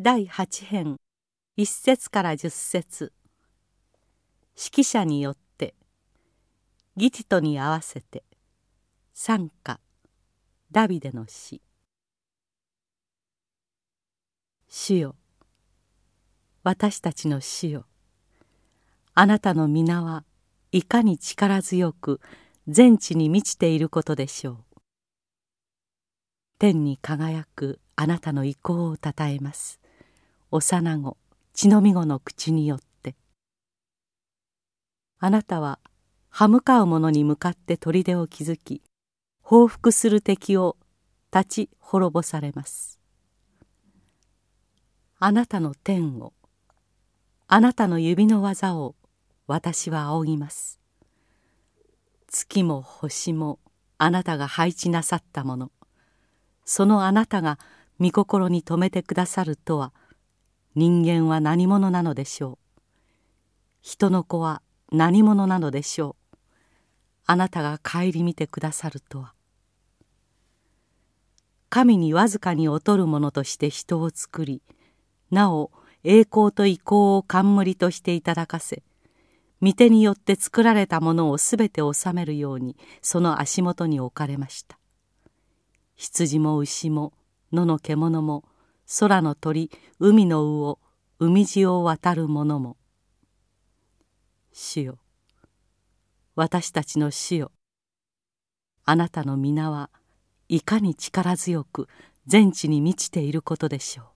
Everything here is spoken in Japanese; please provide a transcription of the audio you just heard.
第8編1節から10節。指揮者によってギティトに合わせて賛歌ダビデの詩主よ私たちの主よあなたの皆はいかに力強く全地に満ちていることでしょう。天に輝くあなたの意向をたたえます。幼子血のみ子の口によって。あなたは歯向かう者に向かって砦を築き報復する敵を立ち滅ぼされます。あなたの天をあなたの指の技を私は仰ぎます。月も星もあなたが配置なさったもの。そのあなたが御心に留めてくださるとは人間は何者なのでしょう。人の子は何者なのでしょう。あなたが顧みてくださるとは。神にわずかに劣る者として人を作りなお栄光と意向を冠としていただかせ御手によって作られたものをすべて治めるようにその足元に置かれました。羊も牛も野の獣も空の鳥海の魚海地を渡る者も。主よ私たちの主よ。あなたの皆はいかに力強く全地に満ちていることでしょう。